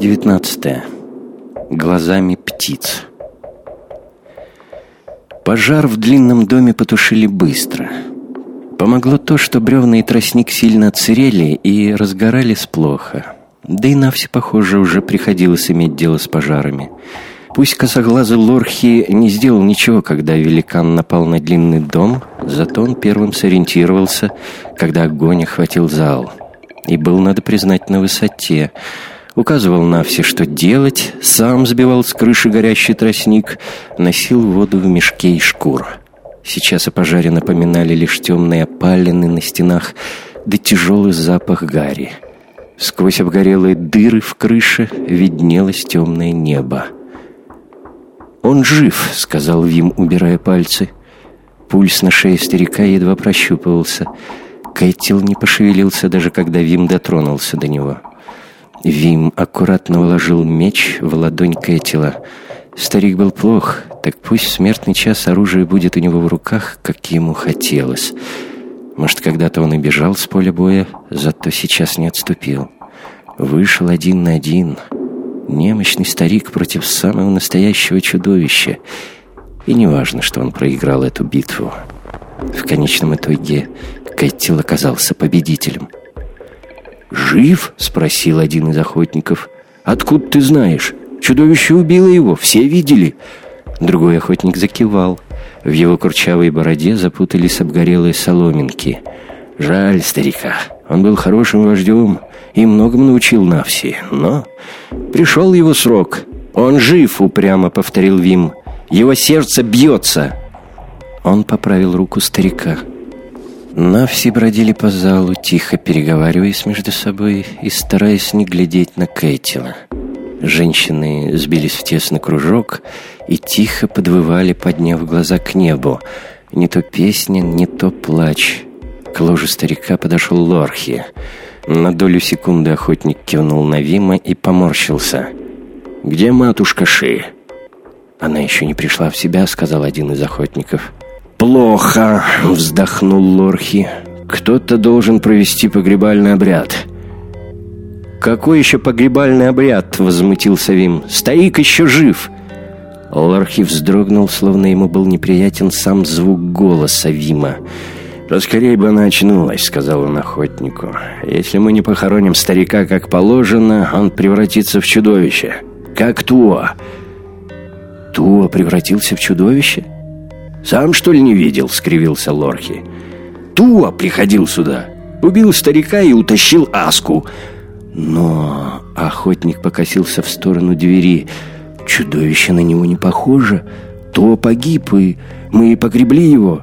19. Глазами птиц. Пожар в длинном доме потушили быстро. Помогло то, что бревна и тростник сильно отсырели и разгорались плохо. Да и Навсе, похоже, уже приходилось иметь дело с пожарами. Пусть косоглазый Лорхи не сделал ничего, когда великан напал на длинный дом, зато он первым сориентировался, когда огонь охватил зал. И был, надо признать, на высоте – указывал на все, что делать, сам сбивал с крыши горящий тростник, носил воду в мешке и шкур. Сейчас о пожаре напоминали лишь темные опалины на стенах, да тяжелый запах гари. Сквозь обгорелые дыры в крыше виднелось темное небо. «Он жив», — сказал Вим, убирая пальцы. Пульс на шее старика едва прощупывался. Кайтил не пошевелился, даже когда Вим дотронулся до него. Вим аккуратно вложил меч в ладонь Кэтила. Старик был плох, так пусть смертный час оружие будет у него в руках, как ему хотелось. Может, когда-то он и бежал с поля боя, зато сейчас не отступил. Вышел один на один. Немощный старик против самого настоящего чудовища. И неважно, что он проиграл эту битву. В конечном итоге Кэтил оказался победителем — «Жив?» — спросил один из охотников. «Откуда ты знаешь? Чудовище убило его, все видели». Другой охотник закивал. В его курчавой бороде запутались обгорелые соломинки. «Жаль старика. Он был хорошим вождем и многому научил Навси. Но пришел его срок. Он жив», — упрямо повторил Вим. «Его сердце бьется». Он поправил руку старика. Но все бродили по залу, тихо переговариваясь между собой и стараясь не глядеть на Кэйтила. Женщины сбились в тесный кружок и тихо подвывали, подняв глаза к небу. Не то песня, не то плач. К ложу старика подошел Лорхи. На долю секунды охотник кивнул на Вима и поморщился. «Где матушка Ши?» «Она еще не пришла в себя», — сказал один из охотников. «Плохо», — вздохнул Лорхи. «Кто-то должен провести погребальный обряд». «Какой еще погребальный обряд?» — возмутился Вим. «Старик еще жив!» Лорхи вздрогнул, словно ему был неприятен сам звук голоса Вима. «Поскорей бы она очнулась», — сказал он охотнику. «Если мы не похороним старика как положено, он превратится в чудовище. Как Туа». «Туа превратился в чудовище?» «Сам, что ли, не видел?» — скривился Лорхи. «Туа приходил сюда, убил старика и утащил Аску». Но охотник покосился в сторону двери. Чудовище на него не похоже. Туа погиб, и мы погребли его.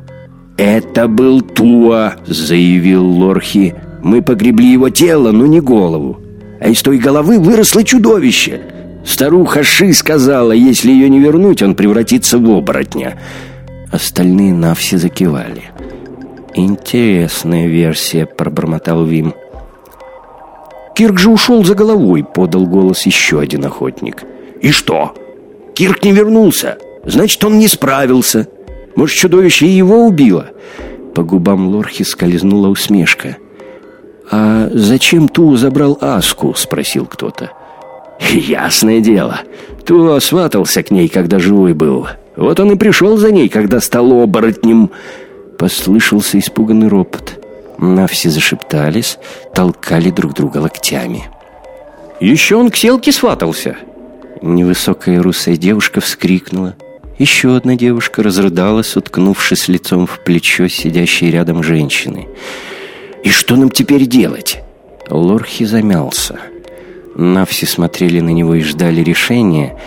«Это был Туа», — заявил Лорхи. «Мы погребли его тело, но не голову. А из той головы выросло чудовище. Старуха Ши сказала, если ее не вернуть, он превратится в оборотня». Остальные навси закивали. «Интересная версия», — пробормотал Вим. «Кирк же ушел за головой», — подал голос еще один охотник. «И что? Кирк не вернулся. Значит, он не справился. Может, чудовище его убило?» По губам Лорхи скользнула усмешка. «А зачем Ту забрал Аску?» — спросил кто-то. «Ясное дело. Ту сватался к ней, когда живой был. Вот он и пришел за ней, когда стал оборотнем. Послышался испуганный ропот. Навси зашептались, толкали друг друга локтями. «Еще он к селке сватался!» Невысокая русая девушка вскрикнула. Еще одна девушка разрыдалась, уткнувшись лицом в плечо сидящей рядом женщины. «И что нам теперь делать?» Лорхи замялся. Навси смотрели на него и ждали решения,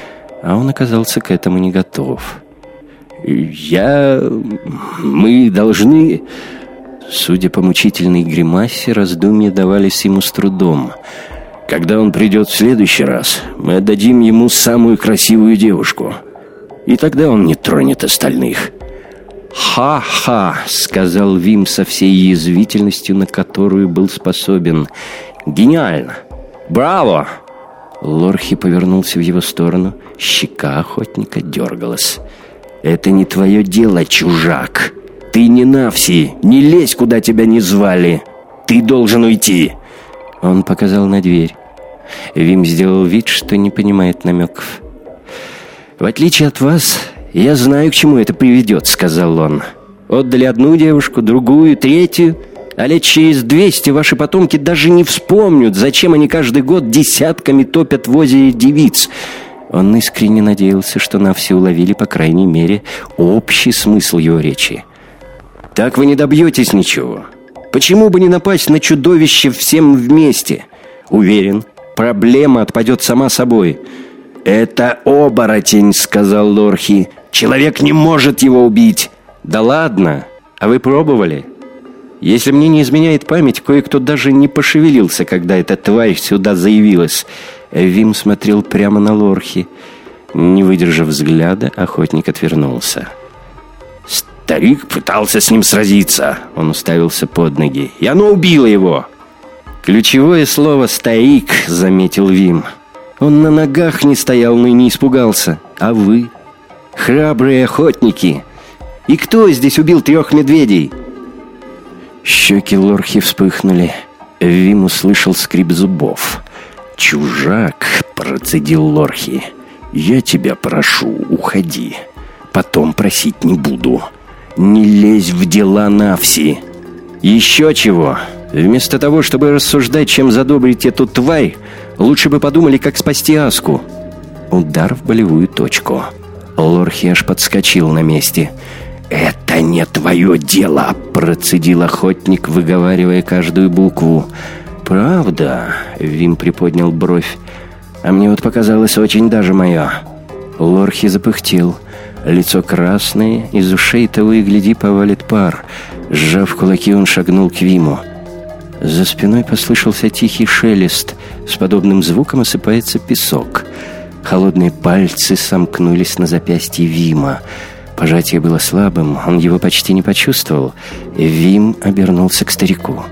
а он оказался к этому не готов. «Я... мы должны...» Судя по мучительной гримасе, раздумья давались ему с трудом. «Когда он придет в следующий раз, мы отдадим ему самую красивую девушку. И тогда он не тронет остальных». «Ха-ха!» — сказал Вим со всей язвительностью, на которую был способен. «Гениально! Браво!» Лорхи повернулся в его сторону. Щека охотника дергалась. «Это не твое дело, чужак. Ты не Навси. Не лезь, куда тебя не звали. Ты должен уйти». Он показал на дверь. Вим сделал вид, что не понимает намеков. «В отличие от вас, я знаю, к чему это приведет», — сказал он. «Отдали одну девушку, другую, третью, а лет через двести ваши потомки даже не вспомнят, зачем они каждый год десятками топят в озере девиц». Он искренне надеялся, что на все уловили, по крайней мере, общий смысл его речи. «Так вы не добьетесь ничего. Почему бы не напасть на чудовище всем вместе? Уверен, проблема отпадет сама собой». «Это оборотень», — сказал Лорхи. «Человек не может его убить». «Да ладно! А вы пробовали?» «Если мне не изменяет память, кое-кто даже не пошевелился, когда эта тварь сюда заявилась». Вим смотрел прямо на Лорхи. Не выдержав взгляда, охотник отвернулся. «Старик пытался с ним сразиться!» Он уставился под ноги. «И оно убило его!» «Ключевое слово «старик», — заметил Вим. «Он на ногах не стоял, но и не испугался. А вы? Храбрые охотники! И кто здесь убил трех медведей?» Щеки Лорхи вспыхнули. Вим услышал скрип зубов. «Чужак!» — процедил Лорхи. «Я тебя прошу, уходи. Потом просить не буду. Не лезь в дела Навси. Еще чего? Вместо того, чтобы рассуждать, чем задобрить эту тварь, лучше бы подумали, как спасти Аску». Удар в болевую точку. Лорхи аж подскочил на месте. «Это не твое дело!» — процедил охотник, выговаривая каждую букву. «Правда?» — Вим приподнял бровь. «А мне вот показалось очень даже мое». Лорхи запыхтел. Лицо красное, из ушей того и гляди повалит пар. Сжав кулаки, он шагнул к Виму. За спиной послышался тихий шелест. С подобным звуком осыпается песок. Холодные пальцы сомкнулись на запястье Вима. Пожатие было слабым, он его почти не почувствовал. Вим обернулся к старику.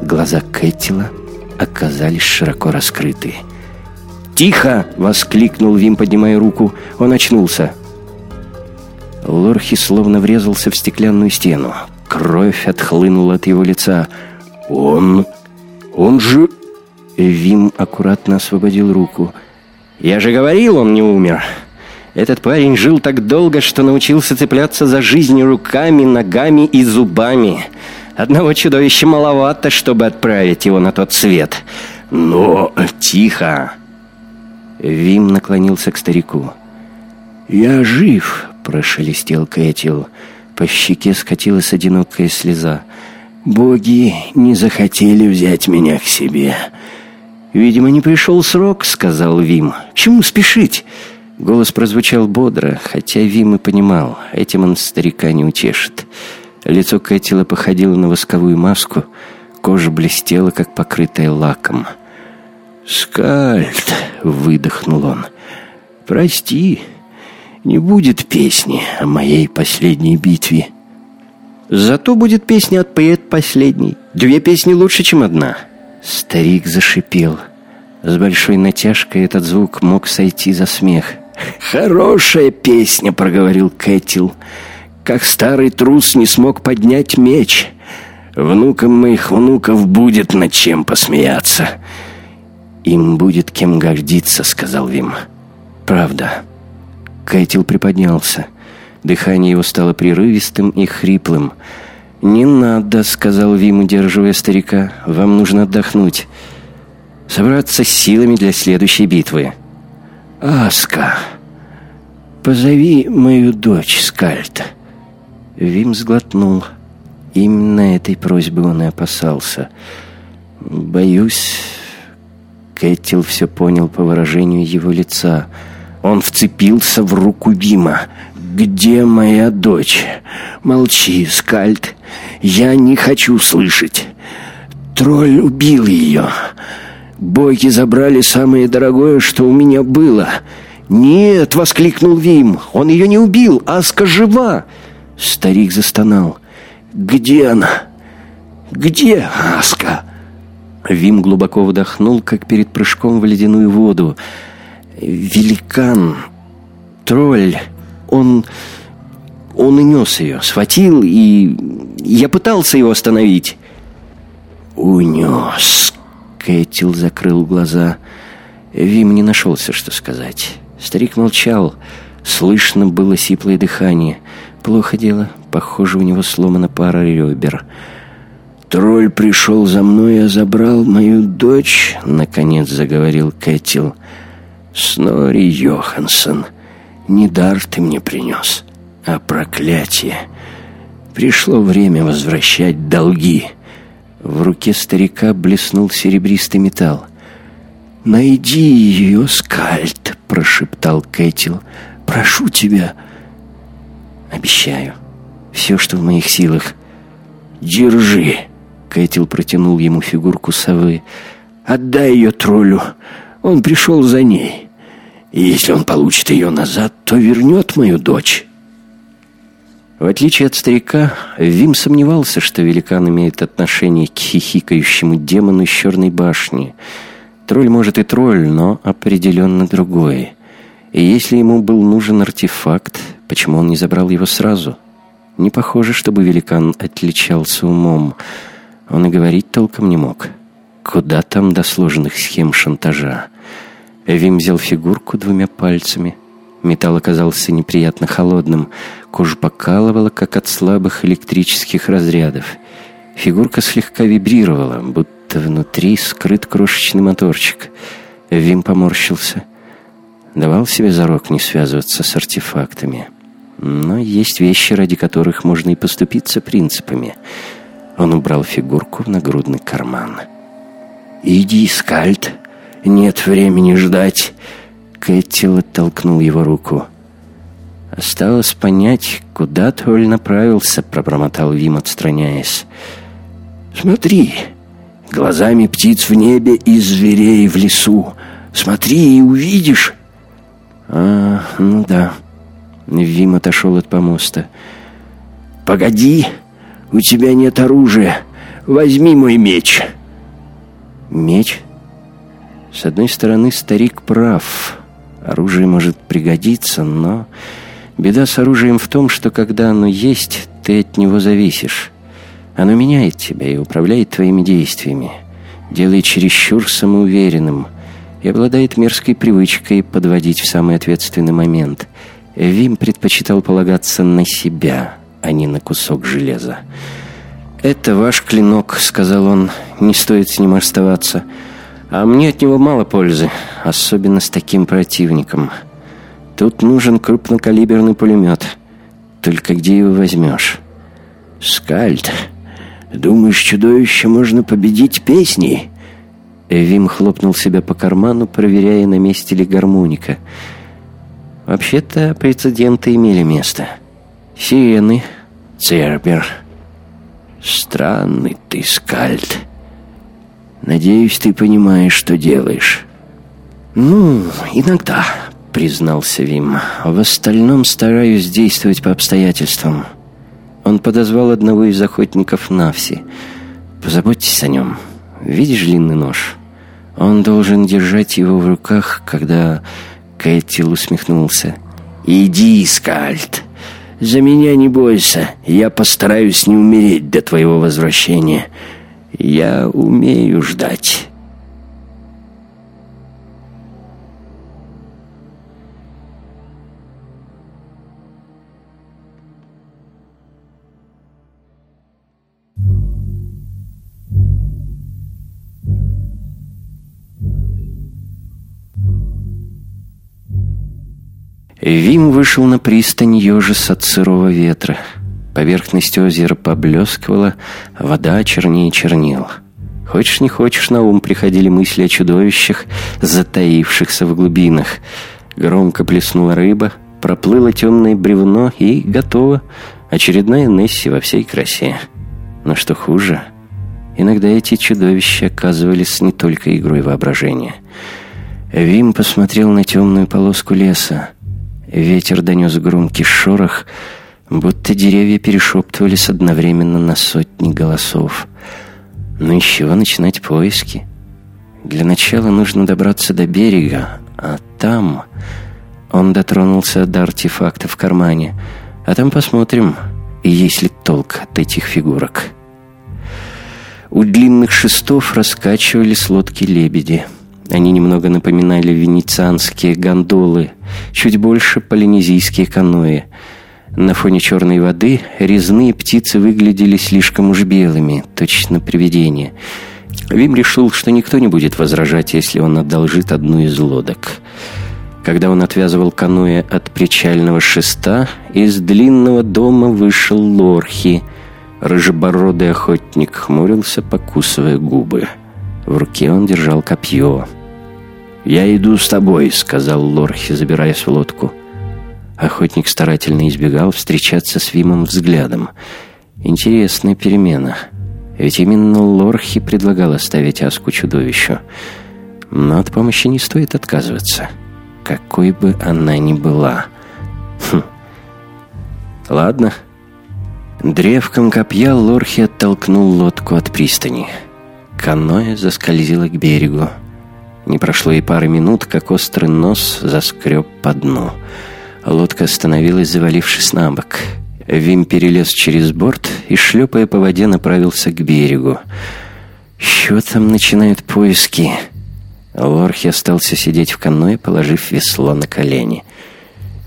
Глаза Кэттила оказались широко раскрыты. «Тихо!» — воскликнул Вим, поднимая руку. Он очнулся. Лорхи словно врезался в стеклянную стену. Кровь отхлынула от его лица. «Он... он же...» Вим аккуратно освободил руку. «Я же говорил, он не умер!» Этот парень жил так долго, что научился цепляться за жизнь руками, ногами и зубами. Одного чудовища маловато, чтобы отправить его на тот свет. Но тихо!» Вим наклонился к старику. «Я жив!» — прошелестел Кэтил. По щеке скатилась одинокая слеза. «Боги не захотели взять меня к себе». «Видимо, не пришел срок», — сказал Вим. «Чему спешить?» Голос прозвучал бодро, хотя Вим и понимал, этим он старика не утешит. Лицо Кэтила походило на восковую маску, кожа блестела, как покрытая лаком. «Скальд!» — выдохнул он. «Прости, не будет песни о моей последней битве». «Зато будет песня от предпоследней. Две песни лучше, чем одна». Старик зашипел. С большой натяжкой этот звук мог сойти за смех. «Хорошая песня», — проговорил Кэтил. Как старый трус не смог поднять меч. Внукам моих внуков будет над чем посмеяться. Им будет кем гордиться, сказал Вим. Правда. Кэтил приподнялся. Дыхание его стало прерывистым и хриплым. «Не надо», — сказал Вим, удерживая старика. «Вам нужно отдохнуть. Собраться с силами для следующей битвы». «Аска, позови мою дочь, Скальд». Вим сглотнул. Именно этой просьбы он и опасался. «Боюсь...» Кэтил все понял по выражению его лица. Он вцепился в руку Вима. «Где моя дочь?» «Молчи, Скальд. Я не хочу слышать. Тролль убил ее. Боги забрали самое дорогое, что у меня было». «Нет!» — воскликнул Вим. «Он ее не убил! Аска жива!» Старик застонал. «Где она? Где Аска?» Вим глубоко вдохнул, как перед прыжком в ледяную воду. «Великан! Тролль! Он... он унес ее, схватил, и... я пытался его остановить». «Унес!» Кэтил закрыл глаза. Вим не нашелся, что сказать. Старик молчал. Слышно было сиплое дыхание. Плохо дело. Похоже, у него сломана пара ребер. «Тролль пришел за мной, и забрал мою дочь», — наконец заговорил Кэтил. «Снори Йоханссон, не дар ты мне принес, а проклятие. Пришло время возвращать долги». В руке старика блеснул серебристый металл. «Найди ее, Скальд!» — прошептал Кэтил. «Прошу тебя!» «Обещаю. Все, что в моих силах. Держи!» Кэтил протянул ему фигурку совы. «Отдай ее троллю. Он пришел за ней. И если он получит ее назад, то вернет мою дочь». В отличие от старика, Вим сомневался, что великан имеет отношение к хихикающему демону из черной башни. Тролль может и тролль, но определенно другой. И если ему был нужен артефакт, почему он не забрал его сразу? Не похоже, чтобы великан отличался умом. Он и говорить толком не мог. Куда там до сложных схем шантажа? Вим взял фигурку двумя пальцами. Металл оказался неприятно холодным. Кожу покалывала, как от слабых электрических разрядов. Фигурка слегка вибрировала, будто внутри скрыт крошечный моторчик. Вим поморщился. Давал себе зарок не связываться с артефактами. Но есть вещи, ради которых можно и поступиться принципами. Он убрал фигурку в нагрудный карман. «Иди, Скальд, нет времени ждать!» Кэттил оттолкнул его руку. Осталось понять, куда Толь направился, пробормотал Вим, отстраняясь. Смотри, глазами птиц в небе и зверей в лесу. Смотри и увидишь. А, ну да. Вим отошел от помоста. Погоди, у тебя нет оружия. Возьми мой меч. Меч? С одной стороны, старик прав. Оружие может пригодиться, но Беда с оружием в том, что когда оно есть, ты от него зависишь. Оно меняет тебя и управляет твоими действиями, делает чересчур самоуверенным и обладает мерзкой привычкой подводить в самый ответственный момент. Вим предпочитал полагаться на себя, а не на кусок железа. «Это ваш клинок», — сказал он, — «не стоит с ним оставаться. А мне от него мало пользы, особенно с таким противником». Тут нужен крупнокалиберный пулемет. Только где его возьмешь? Скальд, думаешь, чудовище можно победить песней? Вим хлопнул себя по карману, проверяя, на месте ли гармоника. Вообще-то прецеденты имели место. Сирены, Цербер. Странный ты, Скальд. Надеюсь, ты понимаешь, что делаешь. Ну, иногда, признался Вим. «В остальном стараюсь действовать по обстоятельствам». Он подозвал одного из охотников Навси. «Позаботьтесь о нем. Видишь длинный нож? Он должен держать его в руках, когда...» Кэтил усмехнулся. «Иди, Скальд. За меня не бойся. Я постараюсь не умереть до твоего возвращения. Я умею ждать». Вим вышел на пристань ежес от сырого ветра. Поверхность озера поблескивала, вода чернее чернил. Хочешь не хочешь, на ум приходили мысли о чудовищах, затаившихся в глубинах. Громко плеснула рыба, проплыло темное бревно и готово. Очередная Несси во всей красе. Но что хуже, иногда эти чудовища оказывались не только игрой воображения. Вим посмотрел на темную полоску леса. Ветер донес громкий шорох, будто деревья перешептывались одновременно на сотни голосов. Но ну, еще начинать поиски? Для начала нужно добраться до берега, а там... Он дотронулся до артефакта в кармане. А там посмотрим, есть ли толк от этих фигурок. У длинных шестов раскачивались лодки-лебеди. Они немного напоминали венецианские гондолы, чуть больше полинезийские каноэ. На фоне черной воды резные птицы выглядели слишком уж белыми, точно привидения. Вим решил, что никто не будет возражать, если он одолжит одну из лодок. Когда он отвязывал каноэ от причального шеста, из длинного дома вышел Лорхи. Рыжебородый охотник хмурился, покусывая губы. В руке он держал копье. «Я иду с тобой», — сказал Лорхи, забираясь в лодку. Охотник старательно избегал встречаться с Вимом взглядом. Интересная перемена. Ведь именно Лорхи предлагал оставить Аску чудовищу. Но от помощи не стоит отказываться какой бы она ни была. Хм. Ладно. Древком копья Лорхи оттолкнул лодку от пристани. Каноэ заскользило к берегу. Не прошло и пары минут, как острый нос заскреб по дну. Лодка остановилась, завалившись на бок. Вим перелез через борт и, шлепая по воде, направился к берегу. «Что там начинают поиски?» Лорхи остался сидеть в каное, положив весло на колени.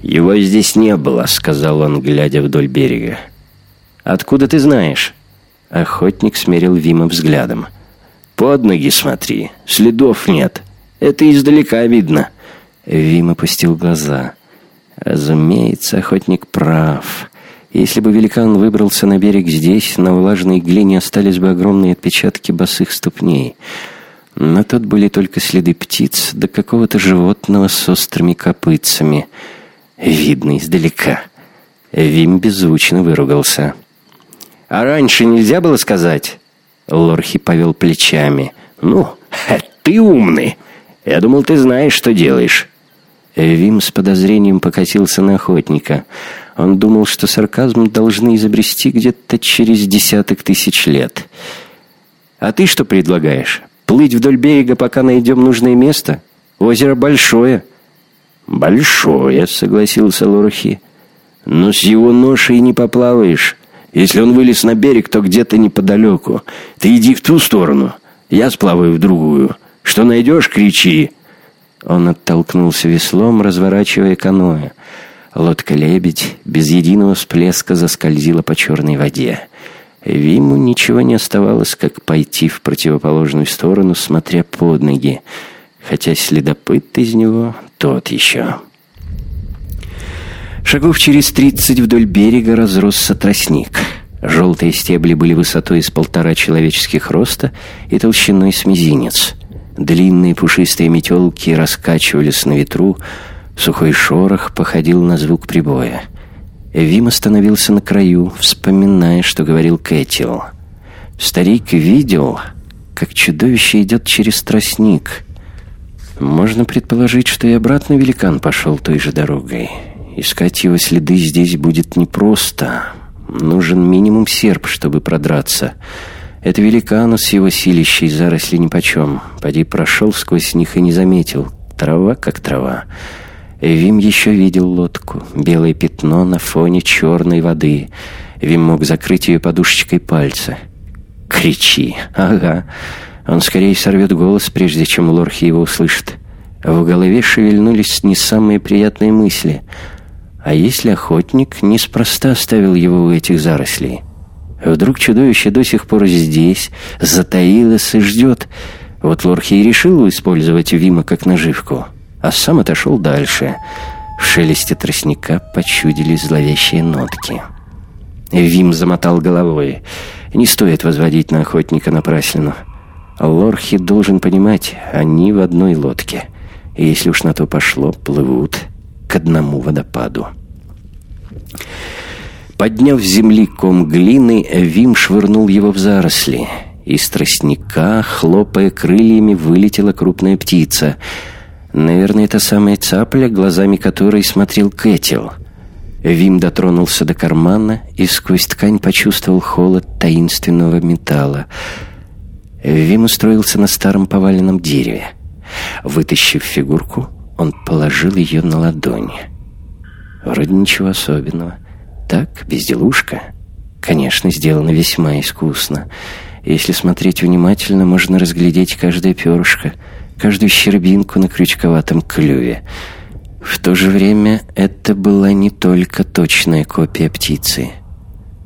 «Его здесь не было», — сказал он, глядя вдоль берега. «Откуда ты знаешь?» Охотник смерил Вима взглядом. «Под ноги смотри, следов нет. Это издалека видно». Вим опустил глаза. Разумеется, охотник прав. Если бы великан выбрался на берег здесь, на влажной глине остались бы огромные отпечатки босых ступней — но тут были только следы птиц да какого-то животного с острыми копытцами. Видно издалека. Вим беззвучно выругался. «А раньше нельзя было сказать?» Лорхи повел плечами. «Ну, ты умный. Я думал, ты знаешь, что делаешь». Вим с подозрением покатился на охотника. Он думал, что сарказм должны изобрести где-то через десяток тысяч лет. «А ты что предлагаешь?» Плыть вдоль берега, пока найдем нужное место? Озеро большое». «Большое», — согласился Лорухи. «Но с его ношей не поплаваешь. Если он вылез на берег, то где-то неподалеку. Ты иди в ту сторону, я сплаваю в другую. Что найдешь, кричи». Он оттолкнулся веслом, разворачивая каноэ. Лодка-лебедь без единого всплеска заскользила по черной воде. Виму ничего не оставалось, как пойти в противоположную сторону, смотря под ноги, хотя следопыт из него тот еще. Шагов через тридцать вдоль берега разросся тростник. Желтые стебли были высотой с полтора человеческих роста и толщиной с мизинец. Длинные пушистые метелки раскачивались на ветру, сухой шорох походил на звук прибоя — Вим остановился на краю, вспоминая, что говорил Кэтил. Старик видел, как чудовище идет через тростник. Можно предположить, что и обратно великан пошел той же дорогой. Искать его следы здесь будет непросто. Нужен минимум серп, чтобы продраться. Это великану с его силищей заросли нипочем. Поди прошел сквозь них и не заметил. Трава как трава. Вим еще видел лодку, белое пятно на фоне черной воды. Вим мог закрыть ее подушечкой пальца. «Кричи!» «Ага!» Он скорее сорвет голос, прежде чем Лорхи его услышит. В голове шевельнулись не самые приятные мысли. А если охотник неспроста оставил его у этих зарослей? Вдруг чудовище до сих пор здесь, затаилось и ждет. Вот Лорхи и решил использовать Вима как наживку а сам отошел дальше. В шелесте тростника почудились зловещие нотки. Вим замотал головой. Не стоит возводить на охотника напраслину. Лорхи должен понимать, они в одной лодке. И если уж на то пошло, плывут к одному водопаду. Подняв с земли ком глины, Вим швырнул его в заросли. Из тростника, хлопая крыльями, вылетела крупная птица — Наверное, это самая цапля, глазами которой смотрел Кэтил. Вим дотронулся до кармана и сквозь ткань почувствовал холод таинственного металла. Вим устроился на старом поваленном дереве. Вытащив фигурку, он положил ее на ладонь. Вроде ничего особенного. Так, безделушка. Конечно, сделано весьма искусно. Если смотреть внимательно, можно разглядеть каждое перышко, каждую щербинку на крючковатом клюве. В то же время это была не только точная копия птицы,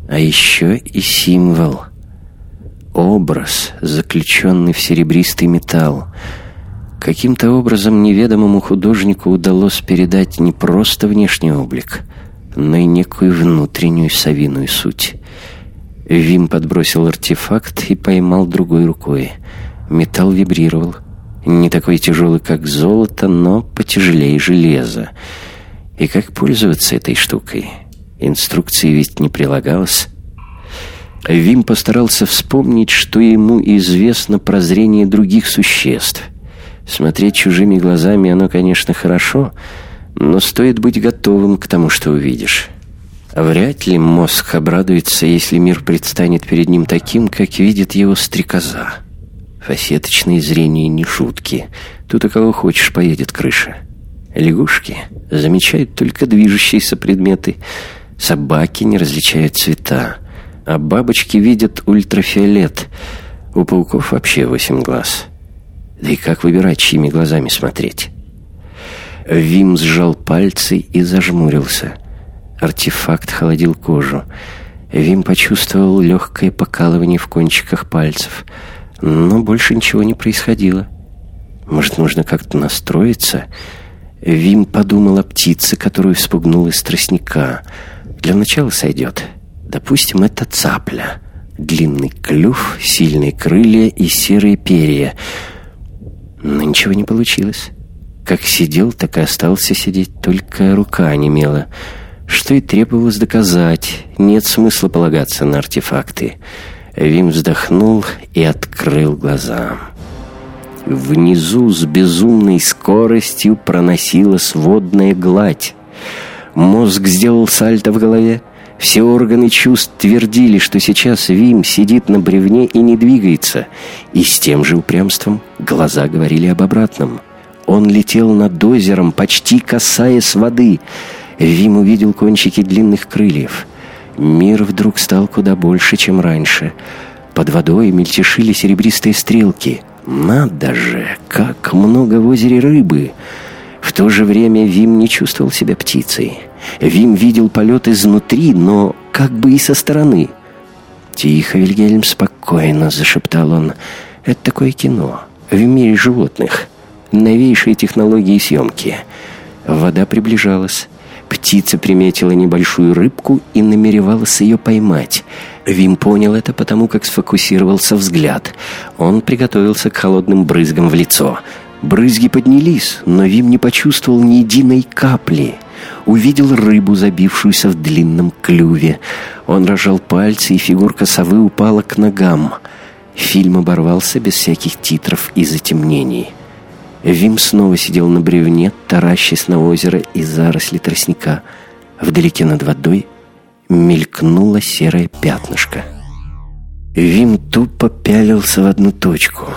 а еще и символ. Образ, заключенный в серебристый металл. Каким-то образом неведомому художнику удалось передать не просто внешний облик, но и некую внутреннюю совиную суть. Вим подбросил артефакт и поймал другой рукой. Металл вибрировал. Не такой тяжелый, как золото, но потяжелее железа. И как пользоваться этой штукой? Инструкции ведь не прилагалось. Вим постарался вспомнить, что ему известно про зрение других существ. Смотреть чужими глазами оно, конечно, хорошо, но стоит быть готовым к тому, что увидишь. Вряд ли мозг обрадуется, если мир предстанет перед ним таким, как видит его стрекоза. Фасеточное зрение не шутки. Тут у кого хочешь поедет крыша. Лягушки замечают только движущиеся предметы. Собаки не различают цвета. А бабочки видят ультрафиолет. У пауков вообще восемь глаз. Да и как выбирать, чьими глазами смотреть? Вим сжал пальцы и зажмурился. Артефакт холодил кожу. Вим почувствовал легкое покалывание в кончиках пальцев. Но больше ничего не происходило. Может, нужно как-то настроиться? Вим подумал о птице, которую спугнул из тростника. Для начала сойдет. Допустим, это цапля. Длинный клюв, сильные крылья и серые перья. Но ничего не получилось. Как сидел, так и остался сидеть, только рука онемела. Что и требовалось доказать. Нет смысла полагаться на артефакты. Вим вздохнул и открыл глаза. Внизу с безумной скоростью проносилась водная гладь. Мозг сделал сальто в голове. Все органы чувств твердили, что сейчас Вим сидит на бревне и не двигается. И с тем же упрямством глаза говорили об обратном. Он летел над озером, почти касаясь воды — Вим увидел кончики длинных крыльев. Мир вдруг стал куда больше, чем раньше. Под водой мельтешили серебристые стрелки. Надо же, как много в озере рыбы! В то же время Вим не чувствовал себя птицей. Вим видел полет изнутри, но как бы и со стороны. «Тихо, Вильгельм, спокойно», — зашептал он. «Это такое кино. В мире животных. Новейшие технологии съемки». Вода приближалась. Птица приметила небольшую рыбку и намеревалась ее поймать. Вим понял это потому, как сфокусировался взгляд. Он приготовился к холодным брызгам в лицо. Брызги поднялись, но Вим не почувствовал ни единой капли. Увидел рыбу, забившуюся в длинном клюве. Он разжал пальцы, и фигурка совы упала к ногам. Фильм оборвался без всяких титров и затемнений. Вим снова сидел на бревне, таращась на озеро и заросли тростника. Вдалеке над водой мелькнуло серое пятнышко. Вим тупо пялился в одну точку.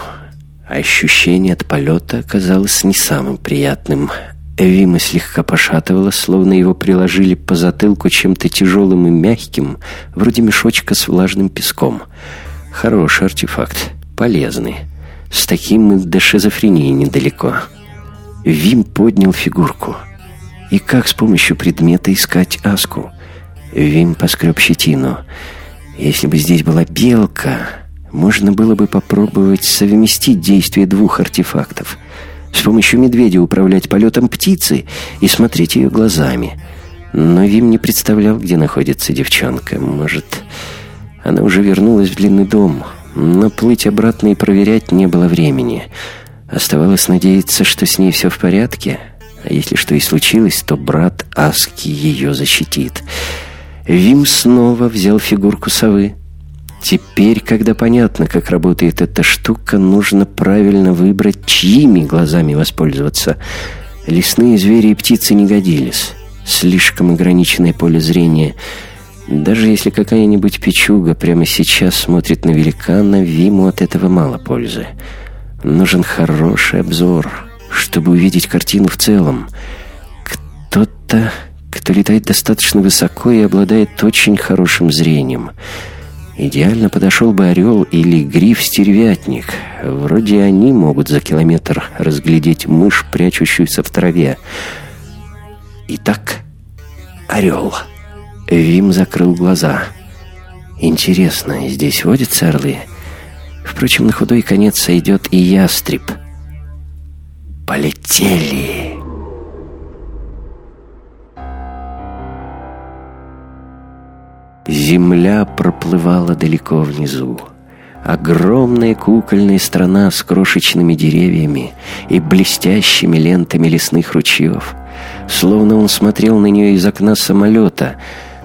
Ощущение от полета оказалось не самым приятным. Вима слегка пошатывало, словно его приложили по затылку чем-то тяжелым и мягким, вроде мешочка с влажным песком. Хороший артефакт, полезный. С таким и до шизофрении недалеко. Вим поднял фигурку. И как с помощью предмета искать аску? Вим поскреб щетину. Если бы здесь была белка, можно было бы попробовать совместить действие двух артефактов. С помощью медведя управлять полетом птицы и смотреть ее глазами. Но Вим не представлял, где находится девчонка. Может, она уже вернулась в длинный дом, но плыть обратно и проверять не было времени. Оставалось надеяться, что с ней все в порядке. А если что и случилось, то брат Аски ее защитит. Вим снова взял фигурку совы. Теперь, когда понятно, как работает эта штука, нужно правильно выбрать, чьими глазами воспользоваться. Лесные звери и птицы не годились. Слишком ограниченное поле зрения — даже если какая-нибудь печуга прямо сейчас смотрит на великана, Виму от этого мало пользы. Нужен хороший обзор, чтобы увидеть картину в целом. Кто-то, кто летает достаточно высоко и обладает очень хорошим зрением. Идеально подошел бы орел или гриф-стервятник. Вроде они могут за километр разглядеть мышь, прячущуюся в траве. Итак, орел. Вим закрыл глаза. Интересно, здесь водятся орлы? Впрочем, на худой конец сойдет и ястреб. Полетели! Земля проплывала далеко внизу. Огромная кукольная страна с крошечными деревьями и блестящими лентами лесных ручьев. Словно он смотрел на нее из окна самолета,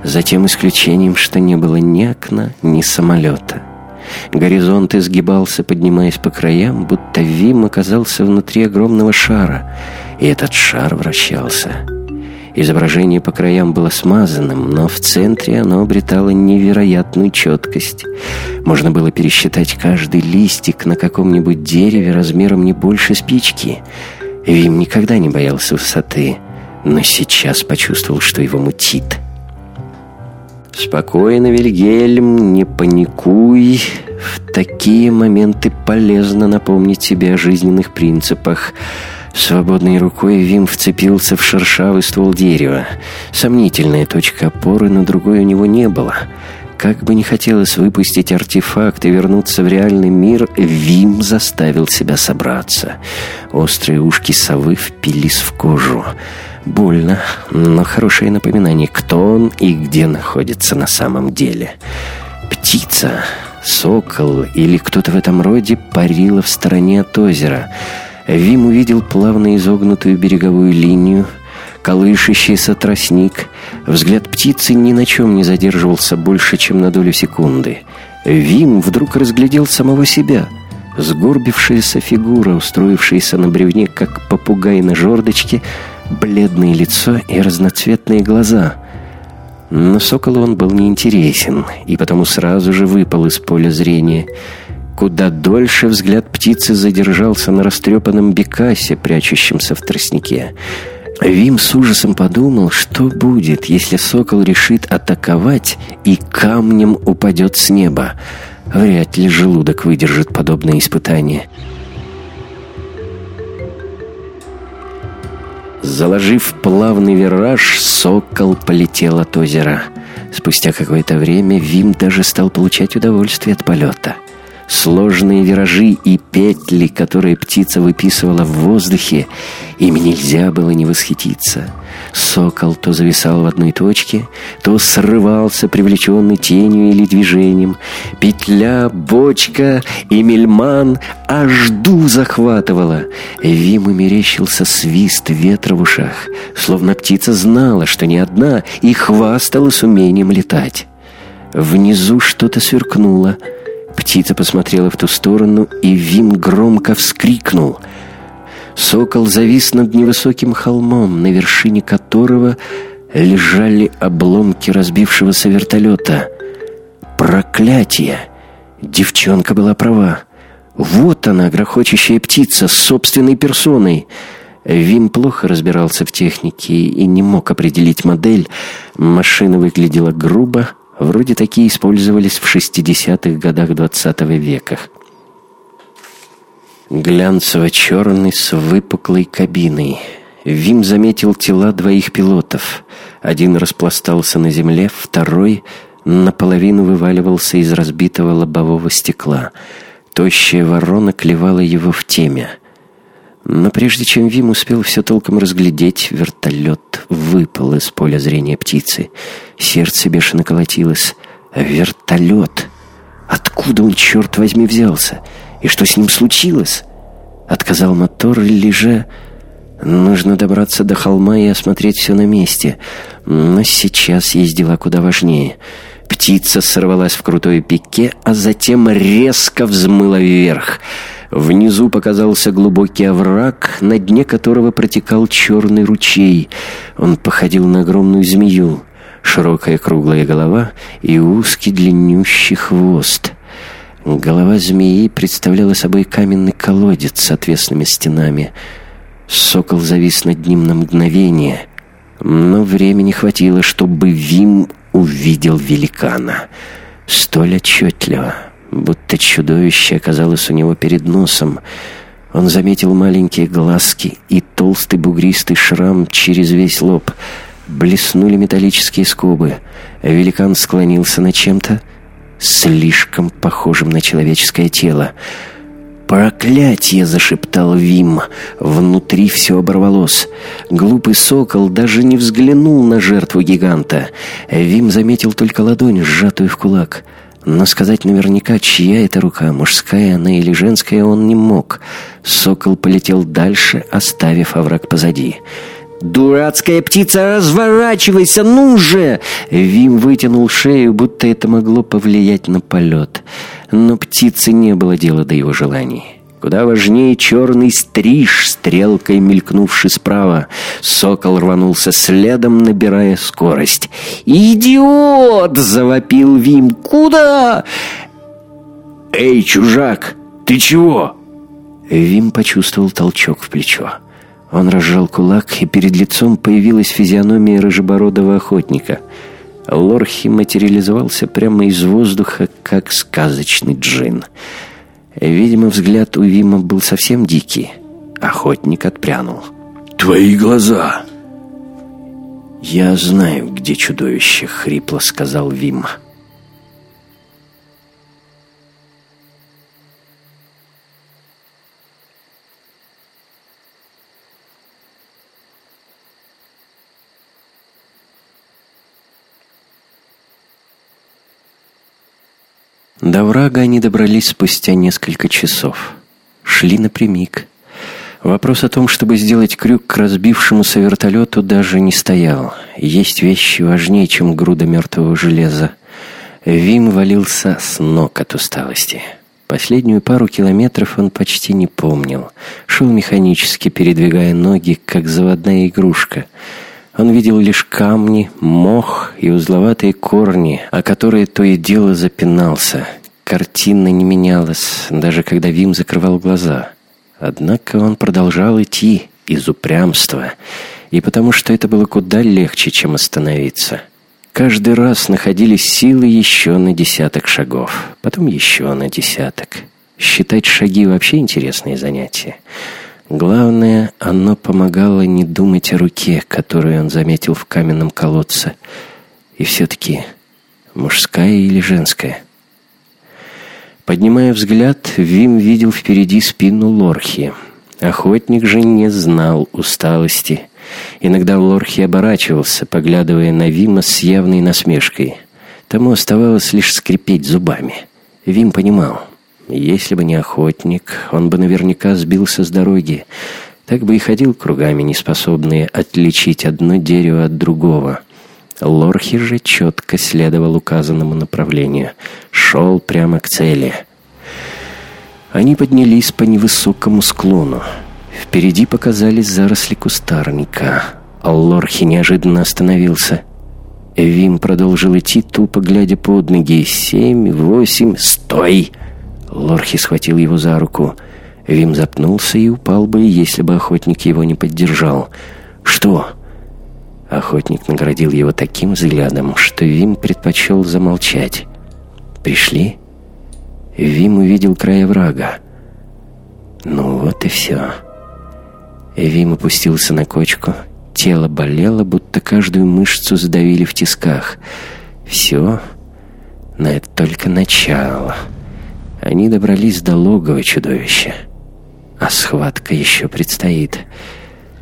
за тем исключением, что не было ни окна, ни самолета. Горизонт изгибался, поднимаясь по краям, будто Вим оказался внутри огромного шара, и этот шар вращался — Изображение по краям было смазанным, но в центре оно обретало невероятную четкость. Можно было пересчитать каждый листик на каком-нибудь дереве размером не больше спички. Вим никогда не боялся высоты, но сейчас почувствовал, что его мутит. «Спокойно, Вильгельм, не паникуй. В такие моменты полезно напомнить себе о жизненных принципах». Свободной рукой Вим вцепился в шершавый ствол дерева. Сомнительная точка опоры, но другой у него не было. Как бы не хотелось выпустить артефакт и вернуться в реальный мир, Вим заставил себя собраться. Острые ушки совы впились в кожу. Больно, но хорошее напоминание, кто он и где находится на самом деле. Птица, сокол или кто-то в этом роде парила в стороне от озера — Вим увидел плавно изогнутую береговую линию, колышащийся тростник. Взгляд птицы ни на чем не задерживался больше, чем на долю секунды. Вим вдруг разглядел самого себя. Сгорбившаяся фигура, устроившаяся на бревне, как попугай на жердочке, бледное лицо и разноцветные глаза. Но соколу он был неинтересен, и потому сразу же выпал из поля зрения — Куда дольше взгляд птицы задержался на растрепанном бекасе, прячущемся в тростнике. Вим с ужасом подумал, что будет, если сокол решит атаковать и камнем упадет с неба. Вряд ли желудок выдержит подобное испытание. Заложив плавный вираж, сокол полетел от озера. Спустя какое-то время Вим даже стал получать удовольствие от полета — Сложные виражи и петли, которые птица выписывала в воздухе, им нельзя было не восхититься. Сокол то зависал в одной точке, то срывался, привлеченный тенью или движением. Петля, бочка и мельман аж ду захватывала. Виму мерещился свист ветра в ушах, словно птица знала, что не одна, и хвасталась умением летать. Внизу что-то сверкнуло — Птица посмотрела в ту сторону, и Вим громко вскрикнул. Сокол завис над невысоким холмом, на вершине которого лежали обломки разбившегося вертолета. Проклятие! Девчонка была права. Вот она, грохочущая птица, с собственной персоной. Вим плохо разбирался в технике и не мог определить модель. Машина выглядела грубо, Вроде такие использовались в 60-х годах 20 -го века. Глянцево-черный с выпуклой кабиной. Вим заметил тела двоих пилотов. Один распластался на земле, второй наполовину вываливался из разбитого лобового стекла. Тощая ворона клевала его в теме. Но прежде чем Вим успел все толком разглядеть, вертолет выпал из поля зрения птицы. Сердце бешено колотилось. Вертолет! Откуда он, черт возьми, взялся? И что с ним случилось? Отказал мотор или же... Нужно добраться до холма и осмотреть все на месте. Но сейчас есть дела куда важнее. Птица сорвалась в крутой пике, а затем резко взмыла вверх — Внизу показался глубокий овраг, на дне которого протекал черный ручей. Он походил на огромную змею. Широкая круглая голова и узкий длиннющий хвост. Голова змеи представляла собой каменный колодец с отвесными стенами. Сокол завис над ним на мгновение, но времени хватило, чтобы Вим увидел великана — Столь отчетливо, будто чудовище оказалось у него перед носом. Он заметил маленькие глазки и толстый бугристый шрам через весь лоб. Блеснули металлические скобы. Великан склонился над чем-то, слишком похожим на человеческое тело. «Проклятие!» — зашептал Вим. Внутри все оборвалось. Глупый сокол даже не взглянул на жертву гиганта. Вим заметил только ладонь, сжатую в кулак. Но сказать наверняка, чья это рука, мужская она или женская, он не мог. Сокол полетел дальше, оставив овраг позади. «Дурацкая птица, разворачивайся, ну же!» Вим вытянул шею, будто это могло повлиять на полет. Но птице не было дела до его желаний. Куда важнее черный стриж, стрелкой мелькнувший справа. Сокол рванулся следом, набирая скорость. «Идиот!» — завопил Вим. «Куда?» «Эй, чужак, ты чего?» Вим почувствовал толчок в плечо. Он разжал кулак, и перед лицом появилась физиономия рыжебородого охотника. Лорхи материализовался прямо из воздуха, как сказочный джин. Видимо, взгляд у Вима был совсем дикий. Охотник отпрянул. «Твои глаза!» «Я знаю, где чудовище», — хрипло сказал Вим. «Вим». До врага они добрались спустя несколько часов. Шли напрямик. Вопрос о том, чтобы сделать крюк к разбившемуся вертолету, даже не стоял. Есть вещи важнее, чем груда мертвого железа. Вим валился с ног от усталости. Последнюю пару километров он почти не помнил. Шел механически, передвигая ноги, как заводная игрушка — он видел лишь камни, мох и узловатые корни, о которые то и дело запинался. Картина не менялась, даже когда Вим закрывал глаза. Однако он продолжал идти из упрямства, и потому что это было куда легче, чем остановиться. Каждый раз находились силы еще на десяток шагов, потом еще на десяток. Считать шаги вообще интересное занятие. Главное, оно помогало не думать о руке, которую он заметил в каменном колодце. И все-таки мужская или женская? Поднимая взгляд, Вим видел впереди спину Лорхи. Охотник же не знал усталости. Иногда Лорхи оборачивался, поглядывая на Вима с явной насмешкой. Тому оставалось лишь скрипеть зубами. Вим понимал, если бы не охотник, он бы наверняка сбился с дороги. Так бы и ходил кругами, неспособные отличить одно дерево от другого. Лорхи же четко следовал указанному направлению. Шел прямо к цели. Они поднялись по невысокому склону. Впереди показались заросли кустарника. А Лорхи неожиданно остановился. Вим продолжил идти, тупо глядя под ноги. «Семь, восемь, стой!» Лорхи схватил его за руку. Вим запнулся и упал бы, если бы охотник его не поддержал. «Что?» Охотник наградил его таким взглядом, что Вим предпочел замолчать. «Пришли?» Вим увидел края врага. «Ну вот и все». Вим опустился на кочку. Тело болело, будто каждую мышцу сдавили в тисках. «Все, но это только начало». Они добрались до логова чудовища. А схватка еще предстоит.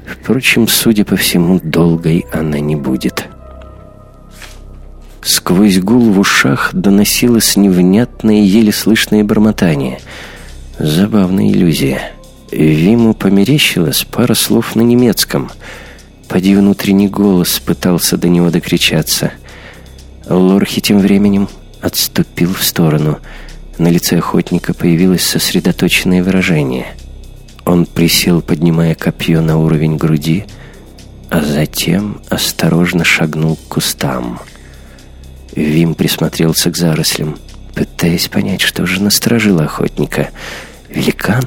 Впрочем, судя по всему, долгой она не будет. Сквозь гул в ушах доносилось невнятное, еле слышное бормотание. Забавная иллюзия. Виму померещилось пара слов на немецком. Поди внутренний голос пытался до него докричаться. Лорхи тем временем отступил в сторону — на лице охотника появилось сосредоточенное выражение. Он присел, поднимая копье на уровень груди, а затем осторожно шагнул к кустам. Вим присмотрелся к зарослям, пытаясь понять, что же насторожило охотника. «Великан?»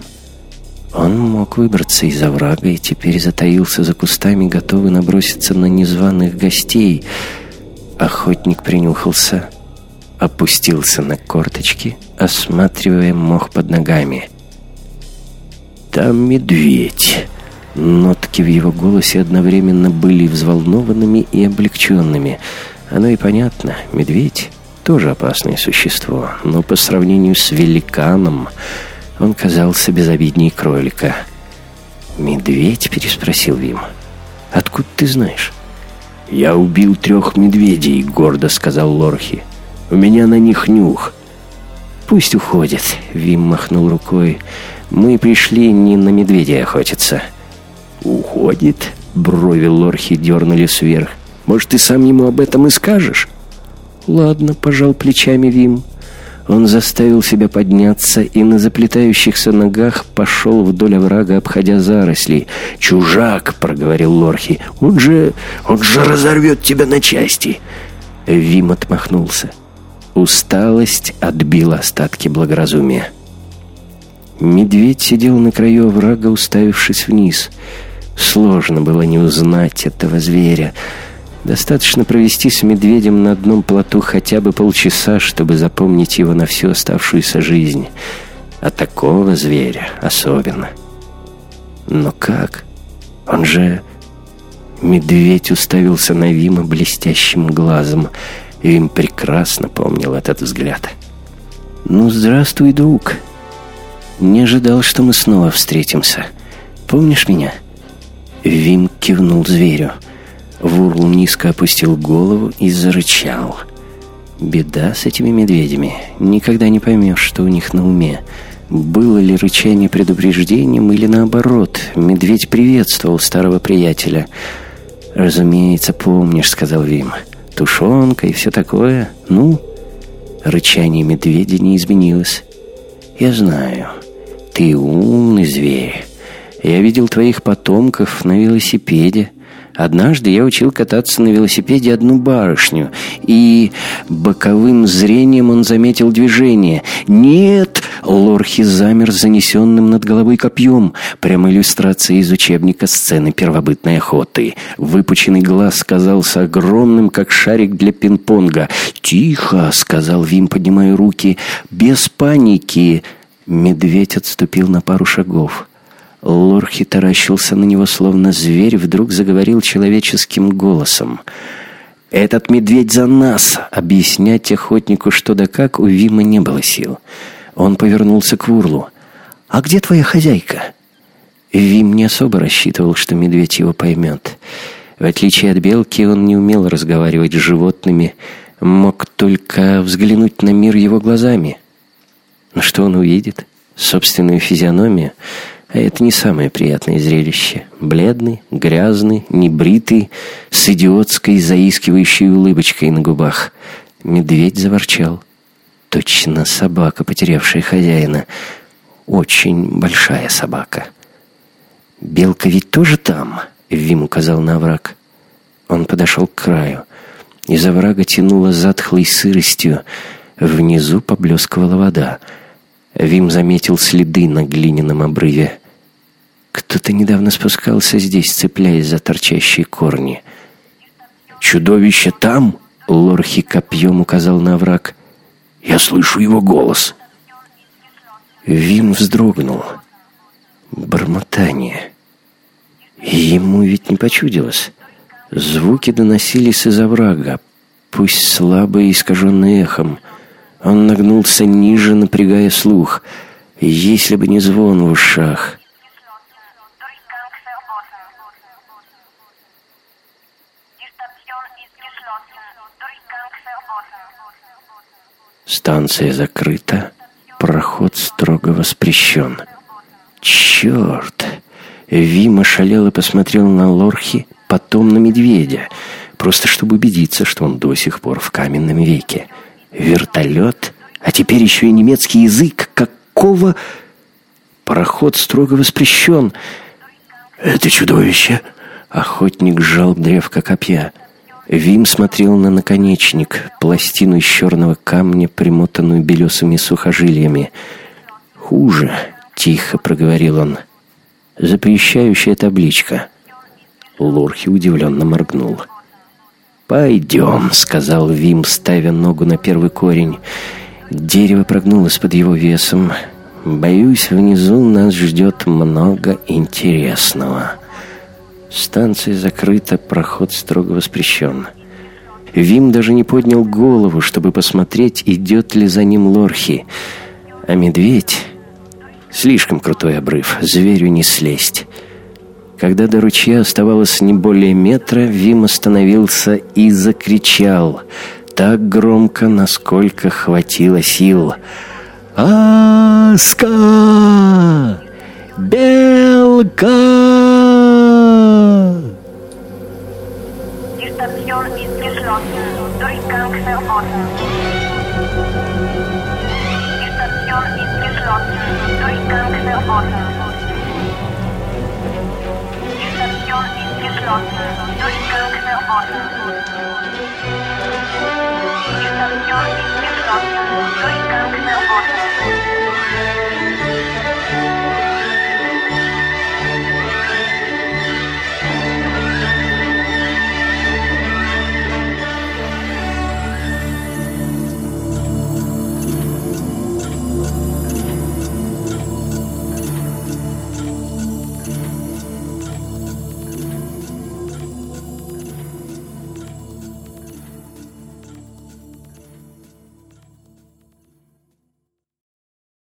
Он мог выбраться из оврага и теперь затаился за кустами, готовый наброситься на незваных гостей. Охотник принюхался — опустился на корточки, осматривая мох под ногами. «Там медведь!» Нотки в его голосе одновременно были взволнованными и облегченными. Оно и понятно, медведь тоже опасное существо, но по сравнению с великаном он казался безобиднее кролика. «Медведь?» — переспросил Вим. «Откуда ты знаешь?» «Я убил трех медведей», — гордо сказал Лорхи. «У меня на них нюх». «Пусть уходят», — Вим махнул рукой. «Мы пришли не на медведя охотиться». «Уходит?» — брови Лорхи дернулись вверх. «Может, ты сам ему об этом и скажешь?» «Ладно», — пожал плечами Вим. Он заставил себя подняться и на заплетающихся ногах пошел вдоль оврага, обходя заросли. «Чужак!» — проговорил Лорхи. «Он же... он же разорвет тебя на части!» Вим отмахнулся. Усталость отбила остатки благоразумия. Медведь сидел на краю оврага, уставившись вниз. Сложно было не узнать этого зверя — Достаточно провести с медведем на одном плоту хотя бы полчаса, чтобы запомнить его на всю оставшуюся жизнь. А такого зверя особенно. Но как? Он же... Медведь уставился на Вима блестящим глазом. Вим прекрасно помнил этот взгляд. «Ну, здравствуй, друг. Не ожидал, что мы снова встретимся. Помнишь меня?» Вим кивнул зверю. Вурл низко опустил голову и зарычал. Беда с этими медведями. Никогда не поймешь, что у них на уме. Было ли рычание предупреждением или наоборот? Медведь приветствовал старого приятеля. «Разумеется, помнишь», — сказал Вим. «Тушенка и все такое. Ну?» Рычание медведя не изменилось. «Я знаю. Ты умный зверь. Я видел твоих потомков на велосипеде. Однажды я учил кататься на велосипеде одну барышню, и боковым зрением он заметил движение. «Нет!» — Лорхи замер занесенным над головой копьем. Прямо иллюстрация из учебника сцены первобытной охоты. Выпученный глаз казался огромным, как шарик для пинг-понга. «Тихо!» — сказал Вим, поднимая руки. «Без паники!» Медведь отступил на пару шагов. Лорхи таращился на него, словно зверь, вдруг заговорил человеческим голосом. «Этот медведь за нас!» Объяснять охотнику что да как у Вима не было сил. Он повернулся к Вурлу. «А где твоя хозяйка?» Вим не особо рассчитывал, что медведь его поймет. В отличие от белки, он не умел разговаривать с животными, мог только взглянуть на мир его глазами. Но что он увидит? Собственную физиономию — а это не самое приятное зрелище. Бледный, грязный, небритый, с идиотской заискивающей улыбочкой на губах. Медведь заворчал. Точно собака, потерявшая хозяина. Очень большая собака. «Белка ведь тоже там?» — Вим указал на овраг. Он подошел к краю. Из оврага тянуло затхлой сыростью. Внизу поблескивала вода. Вим заметил следы на глиняном обрыве. Кто-то недавно спускался здесь, цепляясь за торчащие корни. «Чудовище там?» — Лорхи копьем указал на овраг. «Я слышу его голос». Вим вздрогнул. Бормотание. Ему ведь не почудилось. Звуки доносились из оврага, пусть слабо и искаженные эхом. Он нагнулся ниже, напрягая слух. Если бы не звон в ушах. Станция закрыта, проход строго воспрещен. Черт! Вима шалел и посмотрел на Лорхи, потом на медведя, просто чтобы убедиться, что он до сих пор в каменном веке. Вертолет, а теперь еще и немецкий язык. Какого... Проход строго воспрещен. Это чудовище. Охотник сжал древко копья. Вим смотрел на наконечник, пластину из черного камня, примотанную белесыми сухожилиями. «Хуже», — тихо проговорил он. «Запрещающая табличка». Лорхи удивленно моргнул. «Пойдем», — сказал Вим, ставя ногу на первый корень. Дерево прогнулось под его весом. «Боюсь, внизу нас ждет много интересного». Станция закрыта, проход строго воспрещен. Вим даже не поднял голову, чтобы посмотреть, идет ли за ним Лорхи. А медведь... Слишком крутой обрыв, зверю не слезть. Когда до ручья оставалось не более метра, Вим остановился и закричал так громко, насколько хватило сил. «Аска! Белка!» Orte. Durchgang Thank you.